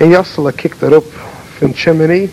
And Jassala kicked it up from chimney.